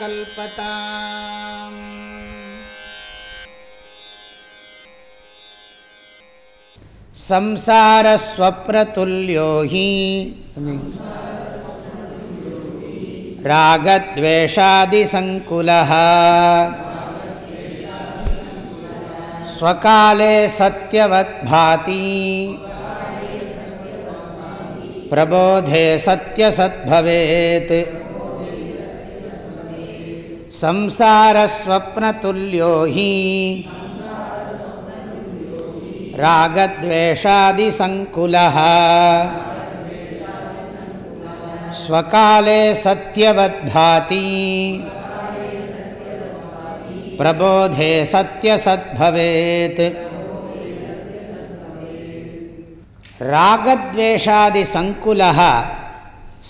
कल्पताम्। संसारस्वप्रतुल्यो हि रागद्वेषादिसङ्कुलः। स्वकाले सत्यवद्भाति प्रबोधे सत्यसद्भवेत्। संसारस्वप्नतुल्यो हि। रागद्वेषादिसङ्कुलः। स्वकाले सत्यवद्भाति। प्रबोधे सत्यसद्भवेत्। ராகத்வேஷாதி சங்குலா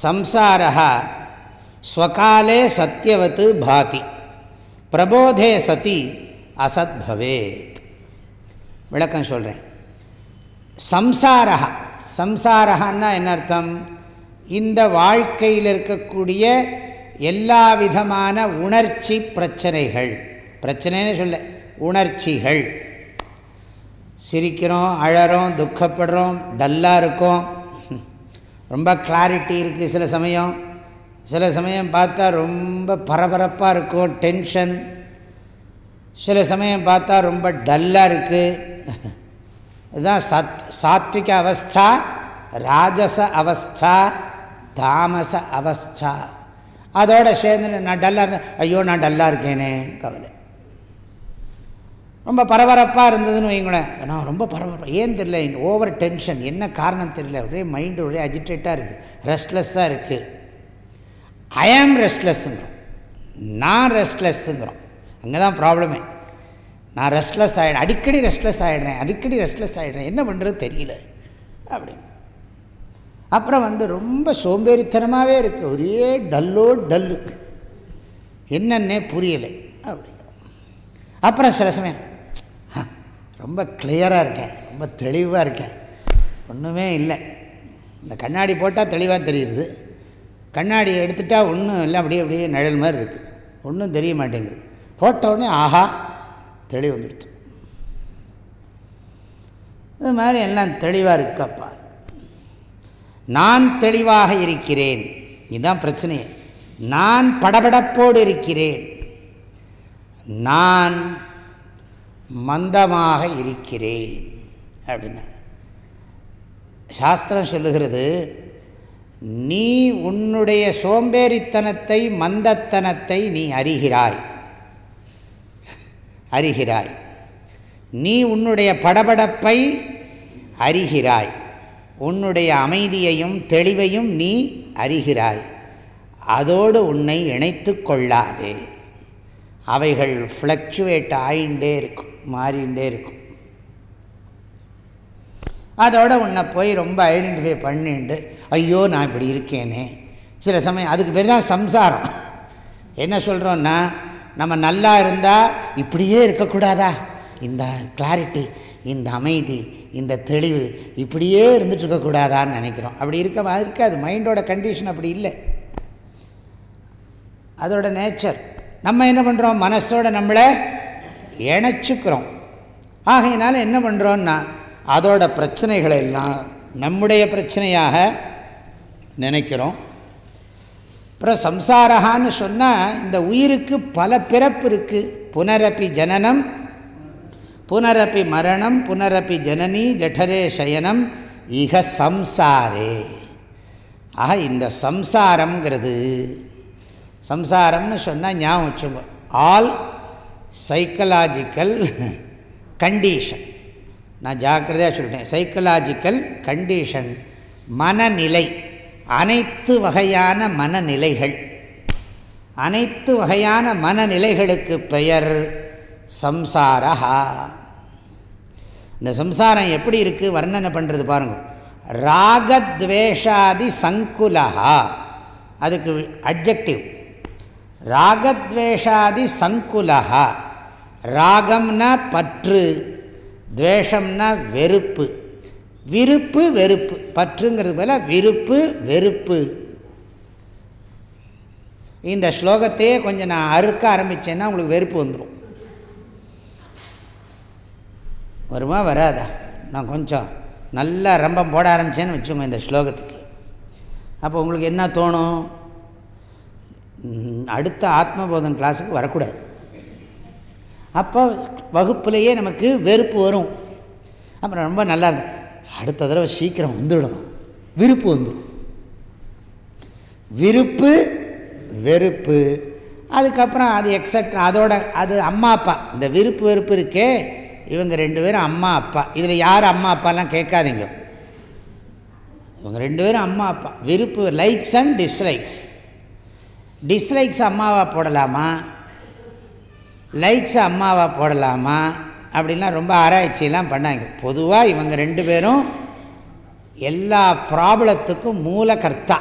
சம்சாரா ஸ்வகாலே சத்தியவத்து பாதி பிரபோதே சதி அசத்பவேத் விளக்கம் சொல்கிறேன் சம்சாரா சம்சாரஹான்னா என்ன அர்த்தம்? இந்த வாழ்க்கையில் இருக்கக்கூடிய எல்லா விதமான உணர்ச்சி பிரச்சனைகள். பிரச்சனைன்னு சொல்ல உணர்ச்சிகள். சிரிக்கிறோம் அழறோம் துக்கப்படுறோம் டல்லாக இருக்கோம். ரொம்ப கிளாரிட்டி இருக்குது சில சமயம். சில சமயம் பார்த்தா ரொம்ப பரபரப்பாக இருக்கும் டென்ஷன் சில சமயம் பார்த்தா ரொம்ப டல்லாக இருக்குது இதுதான் சத் சாத்விக அவஸ்தா ராஜச அவஸ்தா தாமச அவஸ்தா. அதோட சேர்ந்து நான் டல்லாக இருந்தேன். ஐயோ நான் டல்லாக இருக்கேனே கவலை. ரொம்ப பரபரப்பாக இருந்ததுன்னு வைங்களேன் நான் ரொம்ப பரபரப்பாக ஏன் தெரியல ஓவர் டென்ஷன் என்ன காரணம் தெரியல ஒரே மைண்டு ஒரே அஜிடேட்டாக இருக்குது ரெஸ்ட்லெஸ்ஸாக இருக்குது ஐ ஆம் ரெஸ்ட்லெஸ்ஸுங்கிறோம் நான் ரெஸ்ட்லெஸ்ஸுங்கிறோம் அங்கே தான் ப்ராப்ளமே நான் ரெஸ்ட்லெஸ் ஆகிடுறேன் அடிக்கடி ரெஸ்ட்லெஸ் ஆகிடுறேன் அடிக்கடி ரெஸ்ட்லெஸ் ஆகிடுறேன் என்ன பண்ணுறது தெரியல அப்படின்னு. அப்புறம் வந்து ரொம்ப சோம்பேறித்தனமாகவே இருக்குது ஒரே டல்லோ டல்லு. என்னன்னே புரியலை அப்படி அப்புறம் சில சமயம் ரொம்ப கிளியராக இருக்கேன். ரொம்ப தெளிவாக இருக்கேன். ஒன்றுமே இல்லை. இந்த கண்ணாடி போட்டால் தெளிவாக தெரியுது. கண்ணாடி எடுத்துட்டால் ஒன்றும் இல்லை. அப்படியே அப்படியே நிழல் மாதிரி இருக்குது ஒன்றும் தெரிய மாட்டேங்குது. போட்டவுடனே ஆஹா தெளிவு வந்துடுச்சு. இது மாதிரி எல்லாம் தெளிவாக இருக்கப்பா நான் தெளிவாக இருக்கிறேன். இதுதான் பிரச்சனையே. நான் படபடப்போடு இருக்கிறேன். நான் மந்தமாக இருக்கிறேன் அப்படின்னா. சாஸ்திரம் சொல்லுகிறது நீ உன்னுடைய சோம்பேறித்தனத்தை மந்தத்தனத்தை நீ அறிகிறாய். அறிகிறாய். நீ உன்னுடைய படபடப்பை அறிகிறாய். உன்னுடைய அமைதியையும் தெளிவையும் நீ அறிகிறாய். அதோடு உன்னை இணைத்து கொள்ளாதே. அவைகள் ஃப்ளக்சுவேட் ஆகிண்டே இருக்கும். மாறிகிட்டே இருக்கும். அதோட உன்னை போய் ரொம்ப ஐடென்டிஃபை பண்ணிட்டு ஐயோ நான் இப்படி இருக்கேனே. சில சமயம் அதுக்கு பேர் தான் சம்சாரம். என்ன சொல்கிறோன்னா நம்ம நல்லா இருந்தால் இப்படியே இருக்கக்கூடாதா? இந்த கிளாரிட்டி இந்த அமைதி இந்த தெளிவு இப்படியே இருந்துட்டு இருக்கக்கூடாதான்னு நினைக்கிறோம். அப்படி இருக்க இருக்காது. மைண்டோட கண்டிஷன் அப்படி இல்லை. அதோட நேச்சர் நம்ம என்ன பண்ணுறோம் மனசோட நம்மளை இணைச்சிக்கிறோம். ஆகையினால என்ன பண்ணுறோன்னா அதோட பிரச்சனைகளை எல்லாம் நம்முடைய பிரச்சனையாக நினைக்கிறோம். அப்புறம் சம்சாரகான்னு சொன்னால் இந்த உயிருக்கு பல பிறப்பு இருக்குது புனரப்பி ஜனனம் புனரப்பி மரணம் புனரப்பி ஜனனி ஜடரே சயனம் இக சம்சாரே. ஆக இந்த சம்சாரங்கிறது சம்சாரம்னு சொன்னால் ஞாபகம் வச்சுங்க ஆல் சைக்கலாஜிக்கல் கண்டிஷன் நான் ஜாக்கிரதையாக சொல்லிட்டேன். சைக்கலாஜிக்கல் கண்டிஷன் மனநிலை. அனைத்து வகையான மனநிலைகள். அனைத்து வகையான மனநிலைகளுக்கு பெயர் சம்சாரா இந்த சம்சாரம் எப்படி இருக்குது வர்ணனை பண்ணுறது பாருங்கள் ராகத்வேஷாதி சங்குலா அதுக்கு அப்ஜெக்டிவ் ராகத்வேஷாதி சங்குலா ராகம்னா பற்று துவேஷம்னா வெறுப்பு. விருப்பு வெறுப்பு. பற்றுங்கிறது போல விருப்பு வெறுப்பு. இந்த ஸ்லோகத்தையே கொஞ்சம் நான் அறுக்க ஆரம்பித்தேன்னா உங்களுக்கு வெறுப்பு வந்துடும் வருமா வராதா? நான் கொஞ்சம் நல்லா ரம்பம் போட ஆரம்பித்தேன்னு வச்சுக்கோங்க இந்த ஸ்லோகத்துக்கு. அப்போ உங்களுக்கு என்ன தோணும்? அடுத்த ஆத்மபோதன் கிளாஸுக்கு வரக்கூடாது. அப்போ வகுப்புலேயே நமக்கு வெறுப்பு வரும். அப்புறம் ரொம்ப நல்லா இருந்தது. அடுத்த தடவை சீக்கிரம் வந்துவிடணும் விருப்பு வந்துடும். விருப்பு வெறுப்பு. அதுக்கப்புறம் அது எக்ஸட்ரா அதோட அது அம்மா அப்பா. இந்த விருப்பு வெறுப்பு இருக்கே இவங்க ரெண்டு பேரும் அம்மா அப்பா. இதில் யார் அம்மா அப்பாலாம் கேட்காதீங்க. இவங்க ரெண்டு பேரும் அம்மா அப்பா. விருப்பு லைக்ஸ் அண்ட் டிஸ்லைக்ஸ் டிஸ்லைக்ஸ் அம்மாவாக போடலாமா? லைக்ஸ் அம்மாவாக போடலாமா? அப்படின்லாம் ரொம்ப ஆராய்ச்சியெல்லாம் பண்ணாங்க. பொதுவாக இவங்க ரெண்டு பேரும் எல்லா ப்ராப்ளத்துக்கும் மூல கர்த்தா.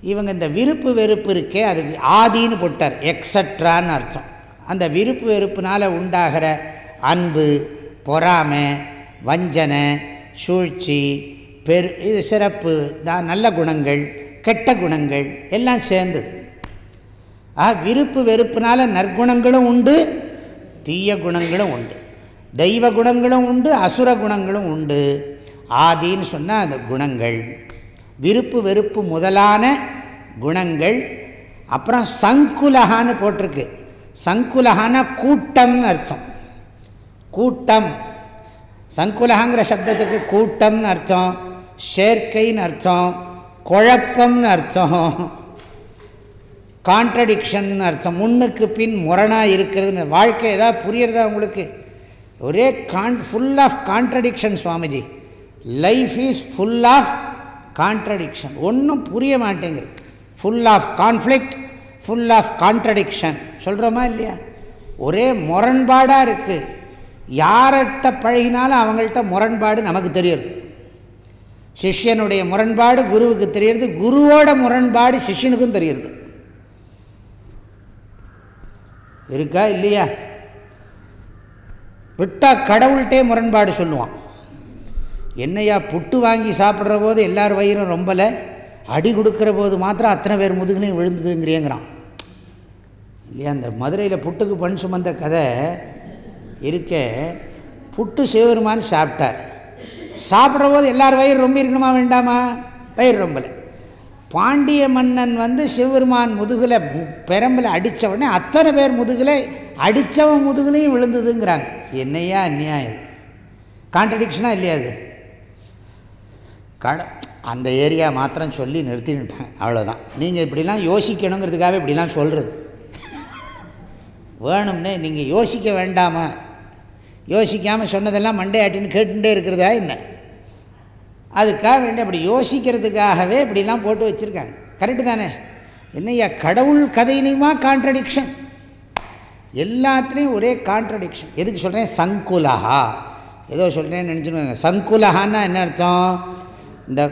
இவங்க இந்த விருப்பு வெறுப்பு இருக்கே அது ஆதின்னு போட்டார் எக்ஸட்ரான்னு அர்த்தம். அந்த விருப்பு வெறுப்புனால் உண்டாகிற அன்பு பொறாமை வஞ்சனை சூழ்ச்சி பெரு இது சிறப்பு தான் நல்ல குணங்கள் கெட்ட குணங்கள் எல்லாம் சேர்ந்தது. ஆ விருப்பு வெறுப்புனால நற்குணங்களும் உண்டு தீய குணங்களும் உண்டு. தெய்வ குணங்களும் உண்டு அசுர குணங்களும் உண்டு. ஆதின்னு சொன்னால் அந்த குணங்கள். விருப்பு வெறுப்பு முதலான குணங்கள். அப்புறம் சங்குலகான்னு போட்டிருக்கு. சங்குலகான கூட்டம்னு அர்த்தம். கூட்டம். சங்குலகாங்கிற சப்தத்துக்கு கூட்டம்னு அர்த்தம். சேர்க்கைன்னு அர்த்தம். குழப்பம்னு அர்த்தம். கான்ட்ரடிக்ஷன் அர்த்தம். முன்னுக்கு பின் முரணாக இருக்கிறதுன்னு வாழ்க்கை ஏதாவது புரியறதா உங்களுக்கு? ஒரே Khan full of contradiction Swamiji. Life is full of contradiction ஒன்றும் புரிய மாட்டேங்குது. Full of conflict full of contradiction சொல்கிறோமா இல்லையா? ஒரே முரண்பாடாக இருக்குது யார்கிட்ட பழகினாலும் அவங்கள்ட்ட முரண்பாடு நமக்கு தெரியுது. சிஷ்யனுடைய முரண்பாடு குருவுக்கு தெரியுது குருவோட முரண்பாடு சிஷ்யனுக்கும் தெரியுது இருக்கா இல்லையா? விட்டால் கடவுள்கிட்டே முரண்பாடு சொல்லுவான். என்னையா புட்டு வாங்கி சாப்பிட்ற போது எல்லார் வயிறும் ரொம்பலை? அடி கொடுக்குற போது மாத்திரம் அத்தனை பேர் முதுகுலையும் விழுந்துதுங்கிறேங்கிறான். இல்லையா? அந்த மதுரையில் புட்டுக்கு பண் சுமந்த கதை இருக்க. புட்டு சிவபெருமான் சாப்பிட்டார். சாப்பிட்ற போது எல்லார் வயிறு ரொம்ப இருக்கணுமா வேண்டாமா? வயிறு ரொம்பலை. பாண்டிய மன்னன் வந்து சிவபெருமான் முதுகில் பெரம்பில் அடித்த உடனே அத்தனை பேர் முதுகில் அடித்தவன் முதுகுலையும் விழுந்ததுங்கிறாங்க. என்னையா அந்நியாயம் இது? கான்ட்ரடிக்ஷனாக இல்லையா அது கட அந்த ஏரியா மாத்திரம் சொல்லி நிறுத்திட்டாங்க அவ்வளோதான் நீங்கள் இப்படிலாம் யோசிக்கணுங்கிறதுக்காக இப்படிலாம் சொல்கிறது வேணும்னே நீங்கள் யோசிக்க வேண்டாமா? யோசிக்காமல் சொன்னதெல்லாம் மண்டே ஆட்டின்னு கேட்டுட்டே இருக்கிறதா என்ன? அதுக்காக வேண்டிய அப்படி யோசிக்கிறதுக்காகவே இப்படிலாம் போட்டு வச்சுருக்காங்க. கரெக்டு தானே? என்னையா கடவுள் கதையிலையுமா கான்ட்ரடிக்ஷன் எல்லாத்துலேயும் ஒரே கான்ட்ரடிக்ஷன் எதுக்கு சொல்கிறேன் சங்குலஹா ஏதோ சொல்கிறேன்னு நினச்சிருவாங்க சங்குலஹான்னா என்ன அர்த்தம்? இந்த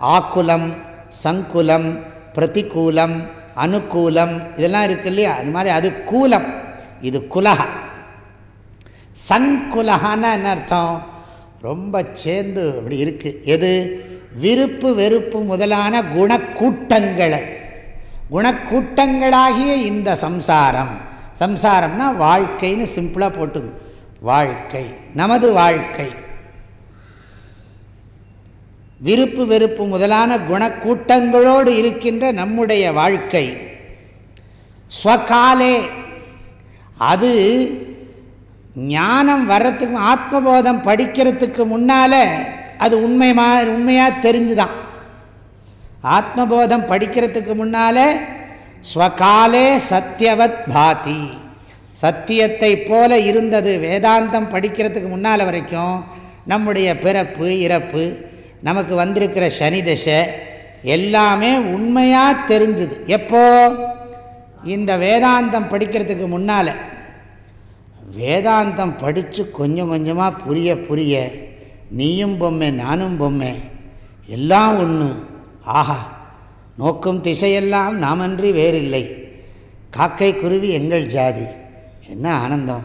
ஆக்குலம் சங்குலம் பிரதிகூலம் அனுகூலம் இதெல்லாம் இருக்கு இல்லையா? அது மாதிரி அது கூலம். இது குலகா. சங்குலகான்னா என்ன அர்த்தம்? ரொம்ப சேர்ந்து அப்படி இருக்குது எது? விருப்பு வெறுப்பு முதலான குணக்கூட்டங்களை. குணக்கூட்டங்களாகிய இந்த சம்சாரம். சம்சாரம்னா வாழ்க்கைன்னு சிம்பிளாக போட்டுங்க. வாழ்க்கை. நமது வாழ்க்கை. விருப்பு வெறுப்பு முதலான குணக்கூட்டங்களோடு இருக்கின்ற நம்முடைய வாழ்க்கை. ஸ்வகாலே. அது ஞானம் வர்றதுக்கு ஆத்மபோதம் படிக்கிறதுக்கு முன்னால் அது உண்மைமா உண்மையாக தெரிஞ்சுதான். ஆத்மபோதம் படிக்கிறதுக்கு முன்னால் ஸ்வகாலே சத்தியவத் பாதி. சத்தியத்தை போல இருந்தது வேதாந்தம் படிக்கிறதுக்கு முன்னால் வரைக்கும் நம்முடைய பிறப்பு இறப்பு நமக்கு வந்திருக்கிற சனி தசை எல்லாமே உண்மையாக தெரிஞ்சுது. எப்போ? இந்த வேதாந்தம் படிக்கிறதுக்கு முன்னால். வேதாந்தம் படித்து கொஞ்சம் கொஞ்சமாக புரிய புரிய நீயும் பொம்மை நானும் பொம்மை எல்லாம் ஒன்று ஆஹா நோக்கும் திசையெல்லாம் நாமன்றி வேறில்லை. காக்கை குருவி எங்கள் ஜாதி. என்ன ஆனந்தம்.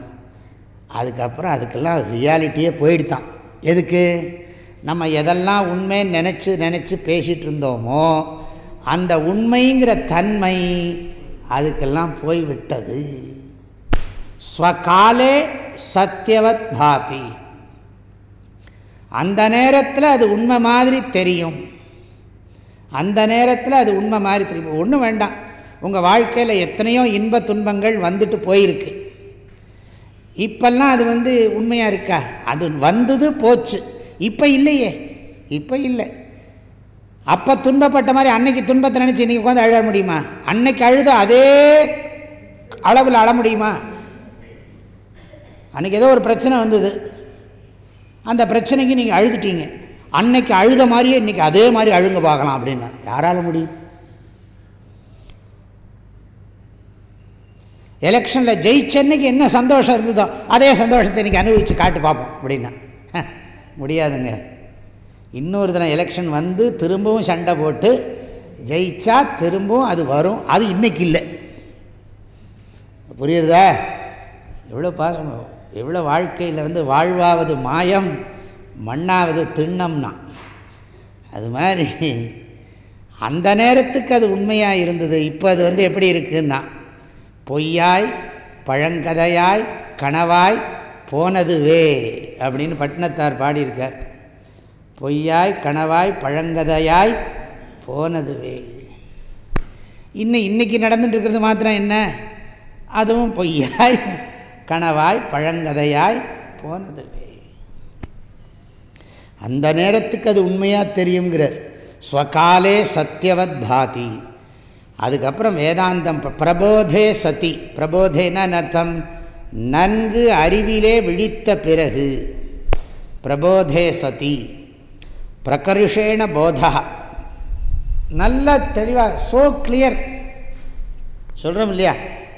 அதுக்கப்புறம் அதுக்கெல்லாம் ரியாலிட்டியே போயிடுதான். எதுக்கு? நம்ம எதெல்லாம் உண்மைன்னு நினச்சி நினச்சி பேசிகிட்டு இருந்தோமோ அந்த உண்மைங்கிற தன்மை அதுக்கெல்லாம் போய்விட்டது. ஸ்வகாலே சத்தியவத் பாதி. அந்த நேரத்தில் அது உண்மை மாதிரி தெரியும். அந்த நேரத்தில் அது உண்மை மாதிரி தெரியும். ஒன்றும் வேண்டாம். உங்கள் வாழ்க்கையில் எத்தனையோ இன்ப துன்பங்கள் வந்துட்டு போயிருக்கு. இப்பெல்லாம் அது வந்து உண்மையாக இருக்கா? அது வந்தது போச்சு. இப்போ இல்லையே. இப்போ இல்லை. அப்போ துன்பப்பட்ட மாதிரி அன்னைக்கு துன்பத்தை நினச்சி இன்றைக்கி உட்காந்து அழ முடியுமா? அன்னைக்கு அழுத அதே அளவில் அழ முடியுமா? அன்றைக்கி ஏதோ ஒரு பிரச்சனை வந்தது. அந்த பிரச்சனைக்கு நீங்கள் அழுதுட்டீங்க. அன்னைக்கு அழுத மாதிரியே இன்றைக்கி அதே மாதிரி அழுங்க பார்க்கலாம் அப்படின்னா. யாரால முடியும்? எலெக்ஷனில் ஜெயிச்சன்னைக்கு என்ன சந்தோஷம் இருந்ததோ அதே சந்தோஷத்தை இன்றைக்கி அனுபவித்து காட்டு பார்ப்போம் அப்படின்னா. முடியாதுங்க. இன்னொரு தினம் எலெக்ஷன் வந்து திரும்பவும் சண்டை போட்டு ஜெயிச்சா திரும்பவும் அது வரும். அது இன்றைக்கி இல்லை. புரியுறதா? எவ்வளோ பாசம். எவ்வளோ வாழ்க்கையில் வந்து வாழ்வாவது மாயம் மண்ணாவது திண்ணம்னா. அது மாதிரி அந்த நேரத்துக்கு அது உண்மையாக இருந்தது. இப்போ அது வந்து எப்படி இருக்குன்னா பொய்யாய் பழங்கதையாய் கனவாய் போனதுவே அப்படின்னு பட்டினத்தார் பாடியிருக்கார். பொய்யாய் கனவாய் பழங்கதையாய் போனதுவே இன்னும் இன்றைக்கி நடந்துட்டுருக்கிறது மாத்திரம் என்ன? அதுவும் பொய்யாய் கனவாய் பழங்கதையாய் போனதுவே அந்த நேரத்துக்கு அது உண்மையாக தெரியுங்கிறார் ஸ்வகாலே சத்தியவத் பாதி. அதுக்கப்புறம் வேதாந்தம் பிரபோதே சதி. பிரபோதேனா அர்த்தம்? நன்கு அறிவிலே விழித்த பிறகு. பிரபோதே சதி. பிரகர்ஷேண போதா. நல்ல தெளிவாக ஸோ கிளியர் சொல்கிறோம் இல்லையா?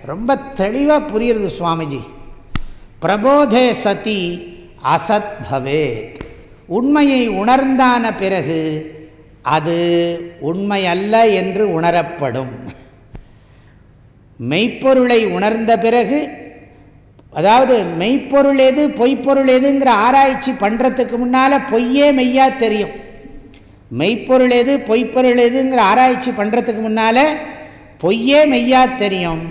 ரொம்ப தெளிவாக புரியுறது சுவாமிஜி. பிரபோதே சதி அசத் பவேத். உண்மையை உணர்ந்தான பிறகு அது உண்மை அல்ல என்று உணரப்படும். மெய்ப்பொருளை உணர்ந்த பிறகு அதாவது மெய்ப்பொருள் எது பொய்ப்பொருள் எதுங்கிற ஆராய்ச்சி பண்ணுறதுக்கு முன்னால் பொய்யே மெய்யா தெரியும். மெய்ப்பொருள் எது பொய்ப்பொருள் எதுங்கிற ஆராய்ச்சி பண்ணுறதுக்கு முன்னால் பொய்யே மெய்யா தெரியும்.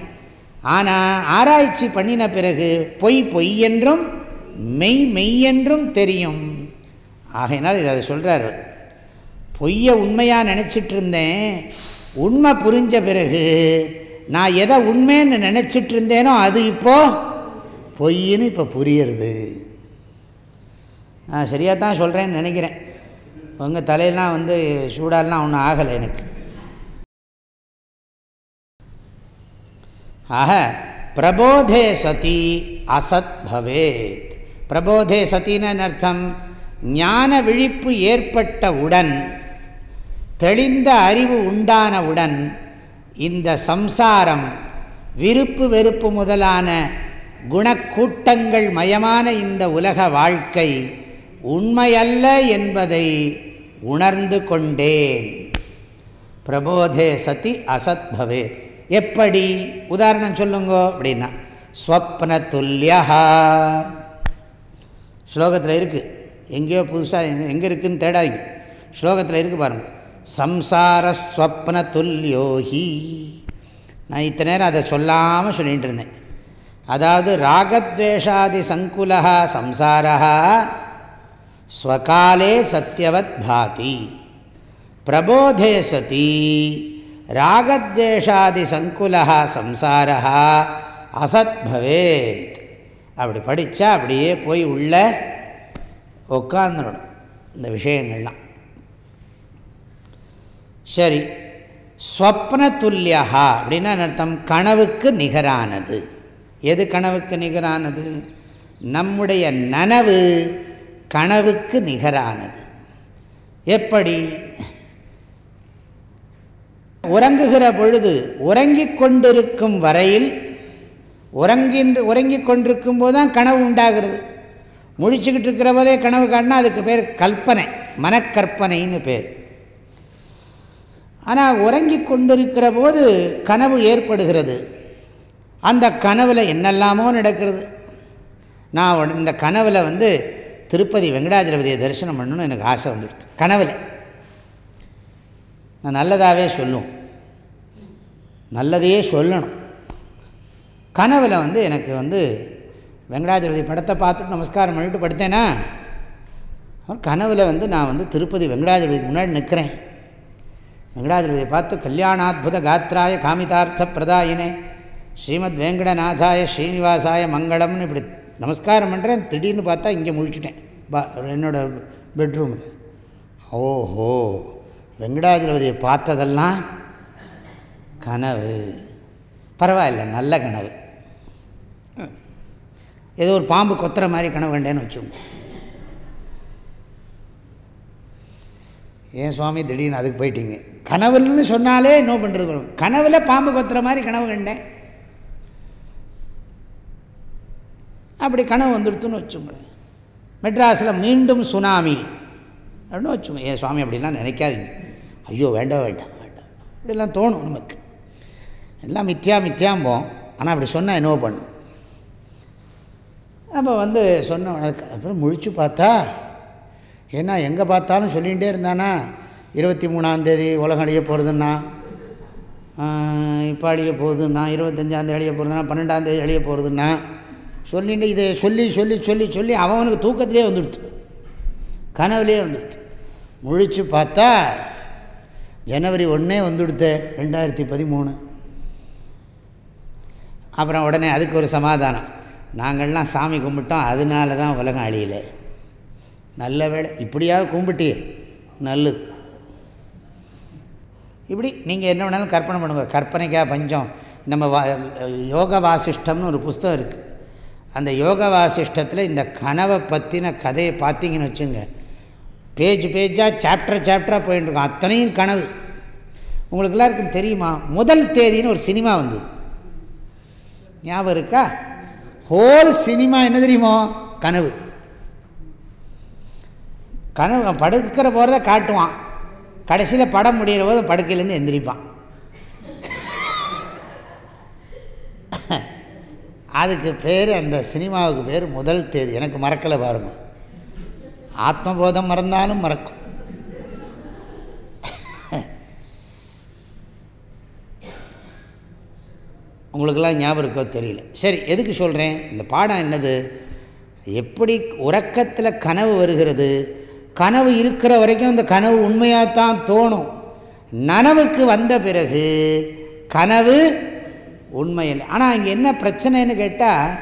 ஆனால் ஆராய்ச்சி பண்ணின பிறகு பொய் பொய் என்றும் மெய் மெய்யென்றும் தெரியும். ஆகையினால் இதை அதை சொல்கிறார் பொய்யை உண்மையாக நினச்சிட்டு இருந்தேன் உண்மை புரிஞ்ச பிறகு நான் எதை உண்மைன்னு நினச்சிட்டு இருந்தேனோ அது இப்போது பொய்ன்னு இப்போ புரியுறது. நான் சரியாக தான் சொல்கிறேன்னு நினைக்கிறேன். உங்கள் தலையெல்லாம் வந்து சூடாலாம் ஒன்றும் ஆகலை எனக்கு. ஆக பிரபோதே சதி அசத் பவேத். பிரபோதே சத்தின்னு அர்த்தம்? ஞான விழிப்பு ஏற்பட்டவுடன் தெளிந்த அறிவு உண்டானவுடன் இந்த சம்சாரம் விருப்பு வெறுப்பு முதலான குணக்கூட்டங்கள் மயமான இந்த உலக வாழ்க்கை உண்மையல்ல என்பதை உணர்ந்து கொண்டேன். பிரபோதே சதி அசத் பவேத். எப்படி? உதாரணம் சொல்லுங்கோ. அப்படின்னா ஸ்வப்ன துல்லியா ஸ்லோகத்தில் இருக்குது எங்கேயோ புதுசாக எங்கே இருக்குதுன்னு தேடாதீங்க. ஸ்லோகத்தில் இருக்குது பாருங்கள் சம்சாரஸ்வப்ன துல்யோஹி நான் இத்தனை நேரம் அதை சொல்லாமல் சொல்லிகிட்டு இருந்தேன். அதாவது ராகத்வேஷாதி சங்குலா சம்சாரா ஸ்வகாலே சத்தியவத் பாதி. பிரபோதே சதி. ராகத்வேஷாதி சங்குலா சம்சாரா அசத் பவேத். அப்படி படித்தா அப்படியே போய் உள்ள உட்காந்துடணும் இந்த விஷயங்கள்லாம். சரி ஸ்வப்ன துல்லியா அப்படின்னா அர்த்தம்? கனவுக்கு நிகரானது. எது கனவுக்கு நிகரானது? நம்முடைய நனவு கனவுக்கு நிகரானது. எப்படி? உறங்குகிற பொழுது உறங்கிக் கொண்டிருக்கும் வரையில் உறங்கின்ற உறங்கிக் கொண்டிருக்கும் போது தான் கனவு உண்டாகிறது. முழிச்சுக்கிட்டு இருக்கிற போதே கனவு காட்டினா அதுக்கு பேர் கல்பனை மனக்கற்பனைன்னு பேர். ஆனால் உறங்கி கொண்டிருக்கிற போது கனவு ஏற்படுகிறது. அந்த கனவில் என்னெல்லாமோ நடக்கிறது. நான் இந்த கனவில் வந்து திருப்பதி வெங்கடாஜலபதியை தரிசனம் பண்ணணும்னு எனக்கு ஆசை வந்துடுச்சு கனவில். நான் நல்லதாகவே சொல்லுவோம் நல்லதையே சொல்லணும். கனவில் வந்து எனக்கு வந்து வெங்கடாஜலபதி படத்தை பார்த்துட்டு நமஸ்காரம் பண்ணிட்டு படுத்தேன்னா கனவில் வந்து நான் வந்து திருப்பதி வெங்கடாஜலபதிக்கு முன்னாடி நிற்கிறேன் வெங்கடாஜலபதியை பார்த்து கல்யாணாத்புத காத்ராய காமிதார்த்த பிரதாயினே ஸ்ரீமத் வேங்கடநாதாய ஸ்ரீனிவாசாய மங்களம்னு இப்படி நமஸ்காரம் பண்ணுறேன் திடீர்னு பார்த்தா இங்கே முழிச்சிட்டேன். பா என்னோடய பெட்ரூமில் ஓஹோ. வெங்கடாஜலபதியை பார்த்ததெல்லாம் கனவு. பரவாயில்ல நல்ல கனவு. ஏதோ ஒரு பாம்பு கொத்துற மாதிரி கனவு கண்டேன்னு வச்சோங்க ஏன் சுவாமி திடீர்னு அதுக்கு போயிட்டீங்க? கனவுன்னு சொன்னாலே நோ பண்ணுறது கனவில் பாம்பு கொத்துற மாதிரி கனவு கண்டேன். அப்படி கனவு வந்துடுத்துன்னு வச்சுங்களேன் மெட்ராஸில் மீண்டும் சுனாமி. அப்படின்னு வச்சுக்கோங்க. ஏன் சுவாமி அப்படிலாம் நினைக்காதீங்க. ஐயோ வேண்டாம் வேண்டாம் வேண்டாம். இப்படிலாம் தோணும் நமக்கு. எல்லாம் மித்தியா மித்தியாம்போம் ஆனால் அப்படி சொன்னால் என்னவோ பண்ணும். அப்போ வந்து சொன்ன அப்புறம் முழிச்சு பார்த்தா ஏன்னா எங்கே பார்த்தாலும் சொல்லிகிட்டே இருந்தானா இருபத்தி மூணாந்தேதி உலகம் அழிய போகிறதுன்னா இப்போ அழிய போகுதுன்னா இருபத்தஞ்சாந்தேதி அழிய போகிறதுனா பன்னெண்டாந்தேதி அழிய போகிறதுன்னா சொல்லிட்டு இதை சொல்லி சொல்லி சொல்லி சொல்லி அவனுக்கு தூக்கத்திலே வந்துடுத்து. கனவுலேயே வந்துடுத்து. முழிச்சு பார்த்தா ஜனவரி ஒன்றே வந்துடுத்து ரெண்டாயிரத்தி பதிமூணு. அப்புறம் உடனே அதுக்கு ஒரு சமாதானம். நாங்கள்லாம் சாமி கும்பிட்டோம் அதனால தான் உலகம் அழியல. நல்ல வேலை இப்படியாவது கும்பிட்டியே நல்லது. இப்படி நீங்கள் என்ன வேணாலும் கற்பனை பண்ணுங்க. கற்பனைக்காக பஞ்சம். நம்ம வா யோக வாசிஷ்டம்னு ஒரு புஸ்தகம் இருக்குது அந்த யோக வாசிஷ்டத்தில் இந்த கனவை பற்றின கதையை பார்த்தீங்கன்னு வச்சுங்க பேஜ் பேஜாக சாப்டர் சாப்டராக போயிட்டுருக்கோம் அத்தனையும் கனவு. உங்களுக்கு எல்லாருக்கும் தெரியுமா? முதல் தேதின்னு ஒரு சினிமா வந்தது. ஞாபகம் இருக்கா? ஹோல் சினிமா என்ன தெரியுமோ? கனவு. கனவு படுக்கிற போகிறத காட்டுவான். கடைசியில் படம் முடிகிற போது படுக்கையிலேருந்து எந்திரிப்பான். அதுக்கு பேர் அந்த சினிமாவுக்கு பேர் முதல் தேதி. எனக்கு மறக்கலை பாருங்கள் ஆத்மபோதம் மறந்தாலும் மறக்கும். உங்களுக்கெல்லாம் ஞாபகம் இருக்கோ தெரியல. சரி எதுக்கு சொல்கிறேன் இந்த பாடம் என்னது? எப்படி உறக்கத்தில் கனவு வருகிறது? கனவு இருக்கிற வரைக்கும் அந்த கனவு உண்மையாகத்தான் தோணும். நனவுக்கு வந்த பிறகு கனவு உண்மையில்லை. ஆனால் இங்கே என்ன பிரச்சனைன்னு கேட்டால்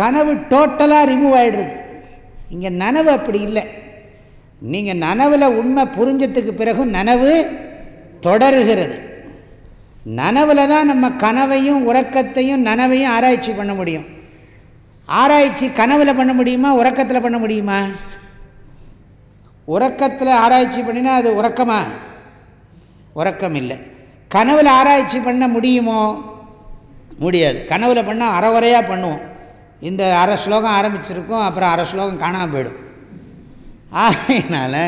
கனவு டோட்டலாக ரிமூவ் ஆகிடுது இங்கே நனவு அப்படி இல்லை. நீங்கள் நனவில் உண்மை புரிஞ்சதுக்கு பிறகு நனவு தொடருகிறது. நனவில் தான் நம்ம கனவையும் உறக்கத்தையும் நனவையும் ஆராய்ச்சி பண்ண முடியும். ஆராய்ச்சி கனவில் பண்ண முடியுமா உறக்கத்தில் பண்ண முடியுமா? உறக்கத்தில் ஆராய்ச்சி பண்ணினா அது உறக்கமா? உறக்கம் இல்லை. கனவில் ஆராய்ச்சி பண்ண முடியுமோ? முடியாது. கனவில் பண்ணால் அறகுறையாக பண்ணுவோம். இந்த அரை ஸ்லோகம் ஆரம்பிச்சிருக்கோம் அப்புறம் அரை ஸ்லோகம் காணாமல் போயிடும். ஆகையினால்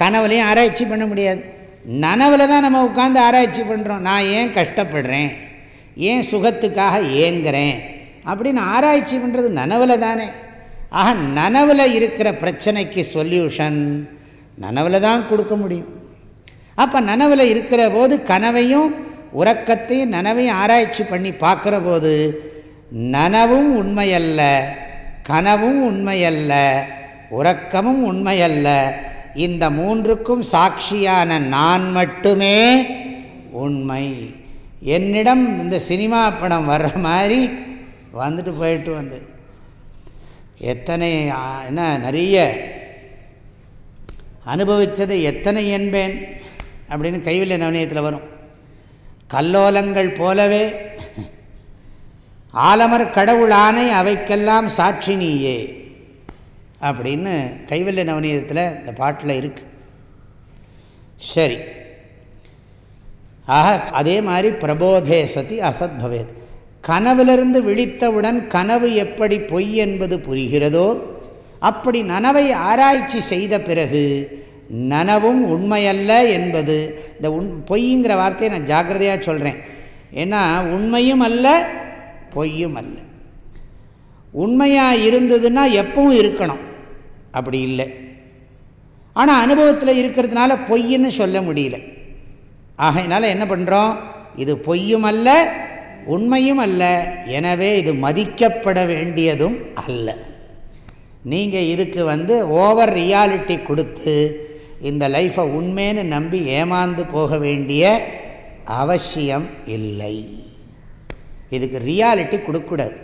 கனவுலையும் ஆராய்ச்சி பண்ண முடியாது. நனவில் தான் நம்ம உட்காந்து ஆராய்ச்சி பண்ணுறோம் நான் ஏன் கஷ்டப்படுறேன்? ஏன் சுகத்துக்காக ஏங்குறேன்? அப்படின்னு ஆராய்ச்சி பண்ணுறது நனவில் தானே. ஆக நனவில் இருக்கிற பிரச்சனைக்கு சொல்யூஷன் நனவில் தான் கொடுக்க முடியும். அப்போ நனவில் இருக்கிற போது கனவையும் உறக்கத்தையும் நனவையும் ஆராய்ச்சி பண்ணி பார்க்குற போது நனவும் உண்மையல்ல கனவும் உண்மையல்ல உறக்கமும் உண்மையல்ல. இந்த மூன்றுக்கும் சாட்சியான நான் மட்டுமே உண்மை. என்னிடம் இந்த சினிமா படம் வர்ற மாதிரி வந்துட்டு போயிட்டு வந்து எத்தனை என்ன நிறைய அனுபவித்ததை எத்தனை என்பேன் அப்படின்னு கைவில்லை நவனியத்தில் வரும். கல்லோலங்கள் போலவே ஆலமர் கடவுளானை அவைக்கெல்லாம் சாட்சி நீயே. அப்படின்னு கைவல்ய நவநீதத்தில் இந்த பாட்டில் இருக்கு. சரி. ஆக அதே மாதிரி பிரபோதே சதி அசத் பவேத். கனவிலிருந்து விழித்தவுடன் கனவு எப்படி பொய் என்பது புரிகிறதோ அப்படி நனவை ஆராய்ச்சி செய்த பிறகு நனவும் உண்மையல்ல என்பது இந்த உண் பொய்ங்கிற வார்த்தையை நான் ஜாக்கிரதையாக சொல்கிறேன் ஏன்னா உண்மையும் அல்ல பொய்யும் அல்ல. உண்மையாக இருந்ததுன்னா எப்பவும் இருக்கணும். அப்படி இல்லை. ஆனால் அனுபவத்தில் இருக்கிறதுனால பொய்ன்னு சொல்ல முடியல. ஆகையினால் என்ன பண்ணுறோம் இது பொய்யும் அல்ல உண்மையும் அல்ல. எனவே இது மதிக்கப்பட வேண்டியதும் அல்ல. நீங்கள் இதுக்கு வந்து ஓவர் ரியாலிட்டி கொடுத்து இந்த லைஃப்பை உண்மைன்னு நம்பி ஏமாந்து போக வேண்டிய அவசியம் இல்லை. இதுக்கு ரியாலிட்டி கொடுக்கக்கூடாது.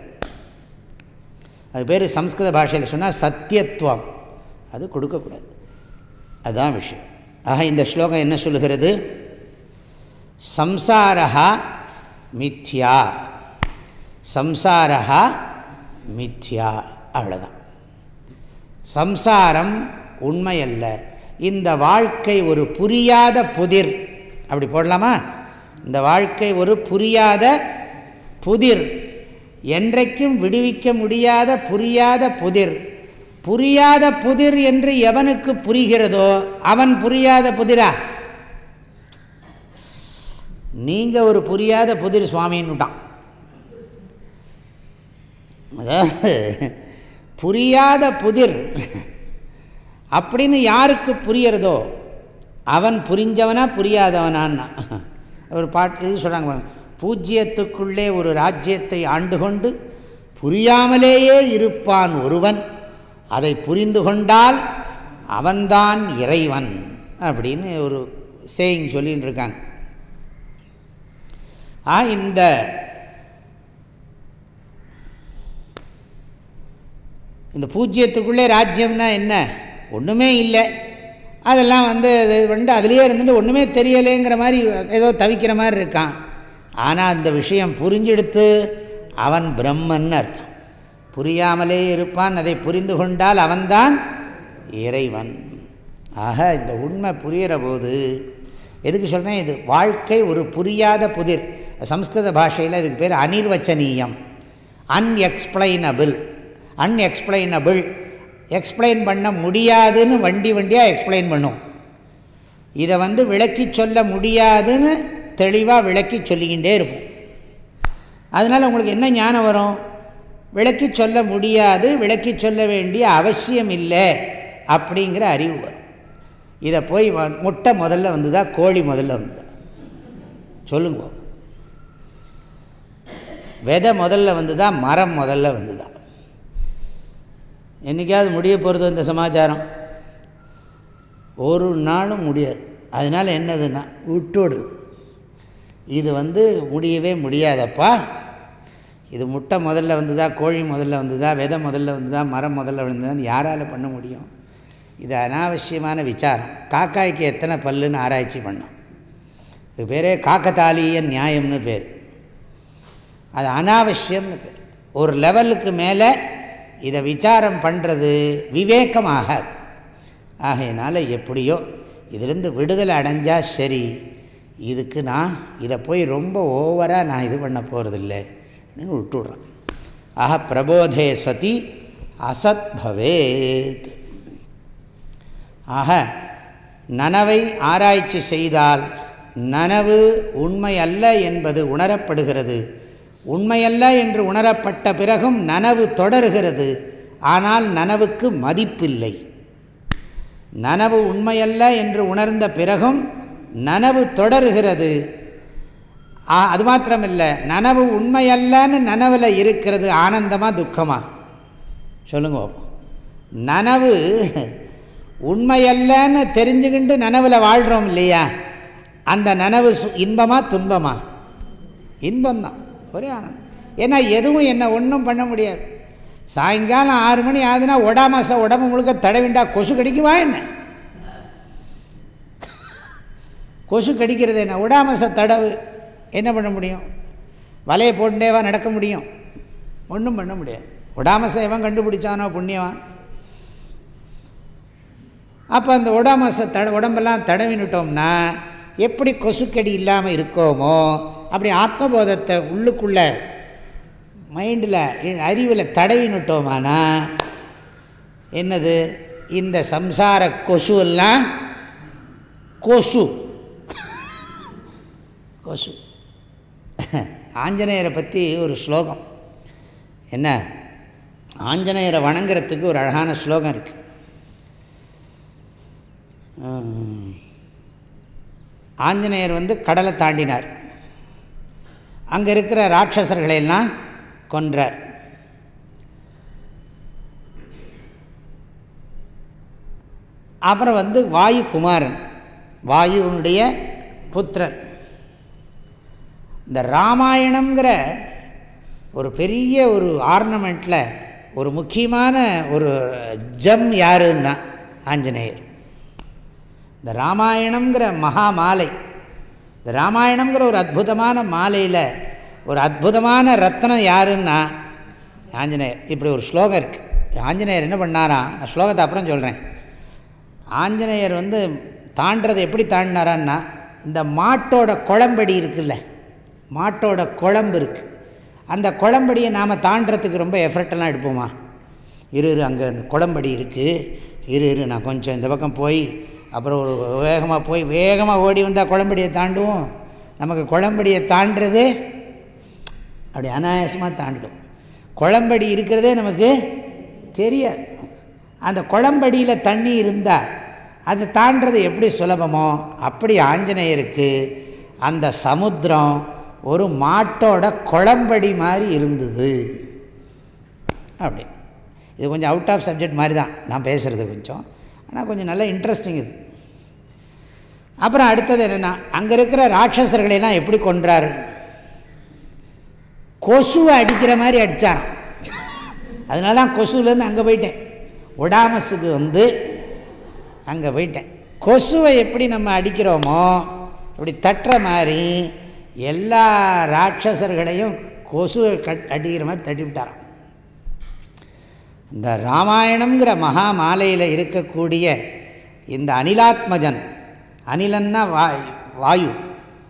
அது பேர் சம்ஸ்கிருத பாஷையில் சொன்னால் சத்தியத்துவம். அது கொடுக்கக்கூடாது. அதுதான் விஷயம். ஆக இந்த ஸ்லோகம் என்ன சொல்லுகிறது? சம்சாரா மித்யா. சம்சாரா மித்யா. அவ்வளோதான் சம்சாரம் உண்மையல்ல. இந்த வாழ்க்கை ஒரு புரியாத புதிர். அப்படி போடலாமா? இந்த வாழ்க்கை ஒரு புரியாத புதிர். என்றைக்கும் விடுவிக்க முடியாத புரியாத புதிர். புரியாத புதிர் என்று எவனுக்கு புரிகிறதோ அவன் புரியாத புதிரா? நீங்கள் ஒரு புரியாத புதிர் சுவாமின்னுட்டான். அதாவது புரியாத புதிர். அப்படின்னு யாருக்கு புரியறதோ அவன் புரிஞ்சவனா புரியாதவனான்னா. ஒரு பாட்டு இது சொல்கிறாங்க பூஜ்யத்துக்குள்ளே ஒரு ராஜ்யத்தை ஆண்டு கொண்டு புரியாமலேயே இருப்பான் ஒருவன். அதை புரிந்து கொண்டால் அவன்தான் இறைவன் அப்படின்னு ஒரு சேயிங் சொல்லின்னு இருக்காங்க. ஆ இந்த இந்த பூஜ்யத்துக்குள்ளே ராஜ்யம்னா என்ன? ஒன்றுமே இல்லை. அதெல்லாம் வந்து அது வந்து அதுலேயே இருந்துட்டு ஒன்றுமே தெரியலேங்கிற மாதிரி ஏதோ தவிக்கிற மாதிரி இருக்கான். ஆனால் அந்த விஷயம் புரிஞ்செடுத்து அவன் பிரம்மன் அர்த்தம். புரியாமலே இருப்பான் அதை புரிந்து கொண்டால் அவன்தான் இறைவன். ஆக இந்த உண்மை புரிகிற போது எதுக்கு சொல்கிறேன் இது வாழ்க்கை ஒரு புரியாத புதிர். சம்ஸ்கிருத பாஷையில் இதுக்கு பேர் அனிர்வச்சனீயம். அன்எக்ஸ்பிளைனபிள் அன்எக்ஸ்பிளைனபிள் எக்ஸ்பிளைன் பண்ண முடியாதுன்னு வண்டி வண்டியாக எக்ஸ்பிளைன் பண்ணும். இதை வந்து விளக்கி சொல்ல முடியாதுன்னு தெளிவாக விளக்கி சொல்லிக்கிட்டே இருப்போம். அதனால் உங்களுக்கு என்ன ஞானம் வரும்? விளக்கி சொல்ல முடியாது விளக்கி சொல்ல வேண்டிய அவசியம் இல்லை அப்படிங்கிற அறிவு வரும். இதை போய் முட்டை முதல்ல வந்துதா கோழி முதல்ல வந்துதா? சொல்லுங்க விதை முதல்ல வந்துதா மரம் முதல்ல வந்துதா? என்றைக்காவது முடிய போகிறது இந்த சமாச்சாரம்? ஒரு நாளும் முடியாது. அதனால் என்னதுன்னா விட்டுடுது இது வந்து முடியவே முடியாதப்பா. இது முட்டை முதல்ல வந்துதா கோழி முதல்ல வந்துதா விதை முதல்ல வந்துதா மரம் முதல்ல வந்ததான்னு யாரால் பண்ண முடியும்? இது அனாவசியமான விசாரம். காக்காய்க்கு எத்தனை பல்லுன்னு ஆராய்ச்சி பண்ணோம். இது பேரே காக்கத்தாலிய நியாயம்னு பேர். அது அனாவசியம்னு பேர். ஒரு லெவலுக்கு மேலே இதை விசாரம் பண்ணுறது விவேகமாகாது. ஆகையினால் எப்படியோ இதிலிருந்து விடுதலை அடைஞ்சால் சரி. இதுக்கு நான் இதை போய் ரொம்ப ஓவராக நான் இது பண்ண போகிறதில்லை அப்படின்னு விட்டுடுறேன் ஆக பிரபோதே சதி அசத் பவேத். ஆக நனவை ஆராய்ச்சி செய்தால் நனவு உண்மை அல்ல என்பது உணரப்படுகிறது. உண்மையல்ல என்று உணரப்பட்ட பிறகும் நனவு தொடர்கிறது. ஆனால் நனவுக்கு மதிப்பில்லை. நனவு உண்மையல்ல என்று உணர்ந்த பிறகும் நனவு தொடர்கிறது. அது மாத்திரமில்லை நனவு உண்மையல்லன்னு நனவில் இருக்கிறது ஆனந்தமாக துக்கமாக சொல்லுங்க நனவு உண்மையல்லன்னு தெரிஞ்சுக்கிண்டு நனவில் வாழ்கிறோம் இல்லையா? அந்த நனவு இன்பமாக துன்பமாக இன்பம்தான் ஒரே ஆனந்தம். ஏன்னா எதுவும் என்ன ஒன்றும் பண்ண முடியாது. சாயங்காலம் ஆறு மணி ஆகுதுன்னா ஒடாமாசம் உடம்பு முழுக்க தடவிண்டா கொசு கடிக்குவா என்ன? கொசு கடிக்கிறது என்ன? உடாமச தடவு. என்ன பண்ண முடியும்? வலையை போட்டுட்டேவா நடக்க முடியும். ஒன்றும் பண்ண முடியாது. உடாமசை எவன் கண்டுபிடிச்சானோ புண்ணியவான். அப்போ அந்த உடாமசை தட உடம்பெல்லாம் தடவினுட்டோம்னா எப்படி கொசுக்கடி இல்லாமல் இருக்கோமோ அப்படி ஆத்மபோதத்தை உள்ளுக்குள்ளே மைண்டில் அறிவில் தடவினுட்டோமானா என்னது? இந்த சம்சார கொசு எல்லாம் கொசு. கொசு. ஆஞ்சநேயரை பற்றி ஒரு ஸ்லோகம். என்ன? ஆஞ்சநேயரை வணங்குறதுக்கு ஒரு அழகான ஸ்லோகம் இருக்குது ஆஞ்சநேயர் வந்து கடலை தாண்டினார். அங்கே இருக்கிற ராட்சசர்களையெல்லாம் கொன்றார். அப்புறம் வந்து வாயு குமாரன் வாயுனுடைய புத்திரன். இந்த ராமாயணங்கிற ஒரு பெரிய ஒரு ஆர்னமெண்ட்டில் ஒரு முக்கியமான ஒரு ஜம் யாருன்னா ஆஞ்சநேயர். இந்த ராமாயணங்கிற மகா மாலை இந்த ராமாயணங்கிற ஒரு அற்புதமான மாலையில் ஒரு அற்புதமான ரத்னம் யாருன்னா ஆஞ்சநேயர். இப்படி ஒரு ஸ்லோகம் இருக்குது ஆஞ்சநேயர் என்ன பண்ணாராம் நான் ஸ்லோகத்தை அப்புறம் சொல்கிறேன் ஆஞ்சநேயர் வந்து தாண்டதை எப்படி தாண்டினாரான்னா இந்த மாட்டோட குழம்படி இருக்குல்ல மாட்டோட குழம்பு இருக்குது அந்த குழம்படியை நாம் தாண்டறதுக்கு ரொம்ப எஃபர்ட்டெல்லாம் எடுப்போமா? இரு இரு அங்கே அந்த குழம்படி இருக்குது இரு இரு நான் கொஞ்சம் இந்த பக்கம் போய் அப்புறம் ஒரு வேகமாக போய் வேகமாக ஓடி வந்தால் குழம்படியை தாண்டுவோம். நமக்கு குழம்படியை தாண்டுறது அப்படி அனாயாசமாக தாண்டிடும். குழம்படி இருக்கிறதே நமக்கு தெரியாது. அந்த குழம்படியில் தண்ணி இருந்தால் அது தாண்டது எப்படி சுலபமோ அப்படி ஆஞ்சநேயருக்கு அந்த சமுத்திரம் ஒரு மாட்டோட குழம்படி மாதிரி இருந்தது. அப்படி. இது கொஞ்சம் அவுட் ஆஃப் சப்ஜெக்ட் மாதிரி தான் நான் பேசுகிறது கொஞ்சம். ஆனால் கொஞ்சம் நல்ல இன்ட்ரெஸ்டிங் இது. அப்புறம் அடுத்தது என்னென்னா அங்கே இருக்கிற ராட்சசர்களெல்லாம் எப்படி கொன்றாரு? கொசுவை அடிக்கிற மாதிரி அடித்தாராம் அதனால தான் கொசுலேருந்து அங்கே போயிட்டேன். ஒடாமஸுக்கு வந்து அங்கே போயிட்டேன். கொசுவை எப்படி நம்ம அடிக்கிறோமோ இப்படி தட்டுற மாதிரி எல்லா ராட்சசர்களையும் கொசு கட் அடிக்கிற மாதிரி தட்டி விட்டாராம். இந்த ராமாயணங்கிற மகா மாலையில் இருக்கக்கூடிய இந்த அனிலாத்மஜன் அனிலன்னா வாய் வாயு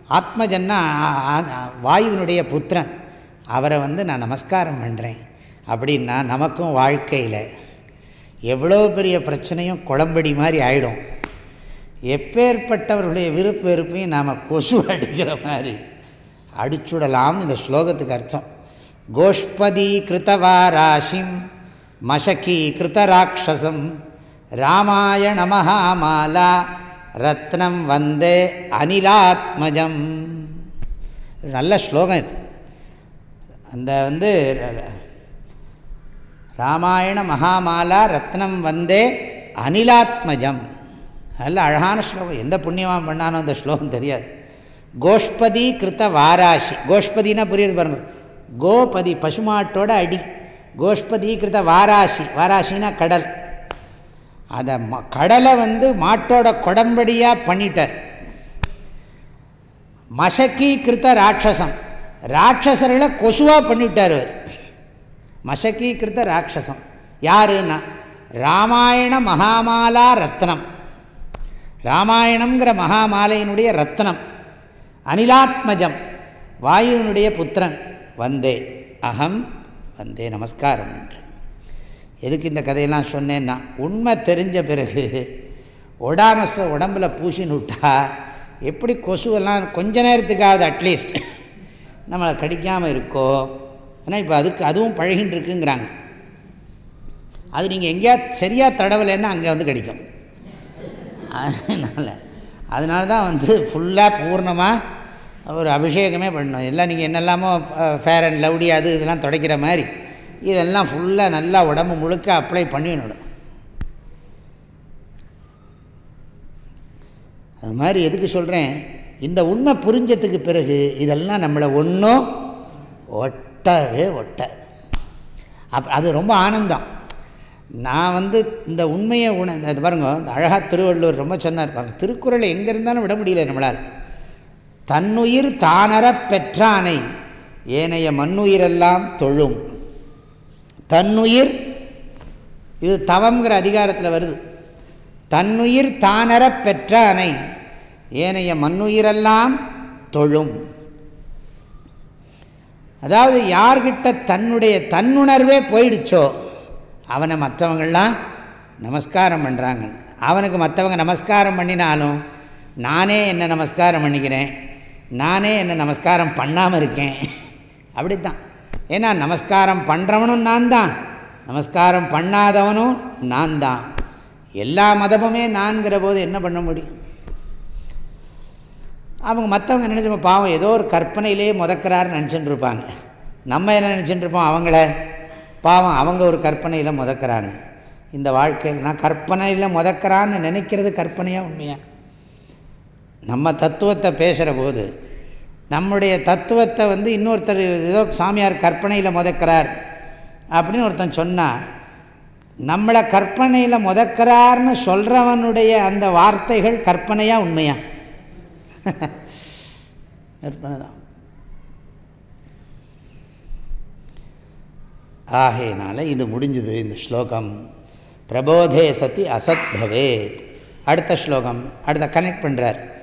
ஆத்மஜன்னா வாயுவினுடைய புத்திரன் அவரை வந்து நான் நமஸ்காரம் பண்ணுறேன் அப்படின்னா நமக்கும் வாழ்க்கையில் எவ்வளோ பெரிய பிரச்சனையும் குழம்படி மாதிரி ஆகிடும் எப்பேற்பட்டவர்களுடைய விருப்ப வெறுப்பையும் நாம் கொசு அடிக்கிற மாதிரி அடிச்சுடலாம் இந்த ஸ்லோகத்துக்கு அர்த்தம். கோஷ்பதி கிருத்தவாராசிம் மசகி கிருத்தராட்சசம் ராமாயண மகாமாலா ரத்னம் வந்தே அனிலாத்மஜம். நல்ல ஸ்லோகம் இது. அந்த வந்து ராமாயண மகாமாலா ரத்னம் வந்தே அனிலாத்மஜம். நல்ல அழகான ஸ்லோகம். எந்த புண்ணியமாக பண்ணானோ அந்த ஸ்லோகம் தெரியாது. கோஷ்பதி கிருத்த வாராசி. கோஷ்பதினா புரியுது பாருங்கள் கோபதி பசுமாட்டோட அடி. கோஷ்பதி கிருத்த வாராசி. வாராசினா கடல். அதை கடலை வந்து மாட்டோட கொடம்படியாக பண்ணிட்டார். மசக்கி கிருத்த ராட்சசம். ராட்சசர்களை கொசுவாக பண்ணிவிட்டார் அவர். மசக்கி கிருத்த ராட்சசம். யாருன்னா? ராமாயண மகாமாலா ரத்னம். ராமாயணங்கிற மகாமாலையினுடைய ரத்னம். அனிலாத்மஜம் வாயுனுடைய புத்திரன் வந்தே. அகம் வந்தே நமஸ்காரம் என்று. எதுக்கு இந்த கதையெல்லாம் சொன்னேன்னா உண்மை தெரிஞ்ச பிறகு ஒடாமஸை உடம்பில் பூசின்னு விட்டா எப்படி கொசுவெல்லாம் கொஞ்ச நேரத்துக்காவது அட்லீஸ்ட் நம்மளை கடிக்காமல் இருக்கோ ஆனால் இப்போ அதுக்கு அதுவும் பழகின்னு இருக்குங்கிறாங்க. அது நீங்கள் எங்கேயா சரியாக தடவலைன்னா அங்கே வந்து கடிக்கும். அதனால் அதனால தான் வந்து ஃபுல்லாக பூர்ணமாக ஒரு அபிஷேகமே பண்ணணும். எல்லாம் நீங்கள் என்னெல்லாமோ ஃபேர் அண்ட் லவ்டி அது இதெல்லாம் துடைக்கிற மாதிரி இதெல்லாம் ஃபுல்லாக நல்லா உடம்பு முழுக்க அப்ளை பண்ணிடணும் அது மாதிரி எதுக்கு சொல்கிறேன் இந்த உண்மை புரிஞ்சதுக்கு பிறகு இதெல்லாம் நம்மளை ஒன்றும் ஒட்டவே ஒட்டாது. அப் அது ரொம்ப ஆனந்தம். நான் வந்து இந்த உண்மையை உண அது பாருங்க இந்த அழகாக திருவள்ளுவர் ரொம்ப சொன்னார் பாருங்க திருக்குறளை எங்கே இருந்தாலும் விட முடியல நம்மளால். தன்னுயிர் தானற பெற்றானை ஏனைய மண்ணுயிரெல்லாம் தொழும். தன்னுயிர் இது தவங்கிற அதிகாரத்தில் வருது. தன்னுயிர் தானற பெற்றானை ஏனைய மண்ணுயிரெல்லாம் தொழும். அதாவது யார்கிட்ட தன்னுடைய தன்னுணர்வே போயிடுச்சோ அவனை மற்றவங்கள்லாம் நமஸ்காரம் பண்ணுறாங்க அவனுக்கு மற்றவங்க நமஸ்காரம் பண்ணினாலும் நானே என்னை நமஸ்காரம் பண்ணிக்கிறேன்? நானே என்னை நமஸ்காரம் பண்ணாமல் இருக்கேன்? அப்படித்தான். ஏன்னா நமஸ்காரம் பண்ணுறவனும் நான் தான் நமஸ்காரம் பண்ணாதவனும் நான் தான் எல்லா மதமுமே நான்கிற போது என்ன பண்ண முடியும்? அவங்க மற்றவங்க நினச்சி பாவம் ஏதோ ஒரு கற்பனையிலே முதக்கிறாருன்னு நினச்சிட்டு இருப்பாங்க. நம்ம என்ன நினச்சிட்டு இருப்போம்? அவங்கள பாவம் அவங்க ஒரு கற்பனையில் முதக்கிறாங்க. இந்த வாழ்க்கையில் நான் கற்பனையில் முதக்கிறான்னு நினைக்கிறது கற்பனையாக உண்மையாக நம்ம தத்துவத்தை பேசுகிற போது நம்முடைய தத்துவத்தை வந்து இன்னொருத்தர் ஏதோ சாமியார் கற்பனையில் முதக்கிறார் அப்படின்னு ஒருத்தன் சொன்னால் நம்மளை கற்பனையில் முதக்கிறார்னு சொல்கிறவனுடைய அந்த வார்த்தைகள் கற்பனையாக உண்மையாக கற்பனை தான் ஆகையினால இது முடிஞ்சது. இந்த ஸ்லோகம். பிரபோதே சதி அசத் பவேத். அடுத்த ஸ்லோகம். அடுத்த கனெக்ட் பண்ணுறார்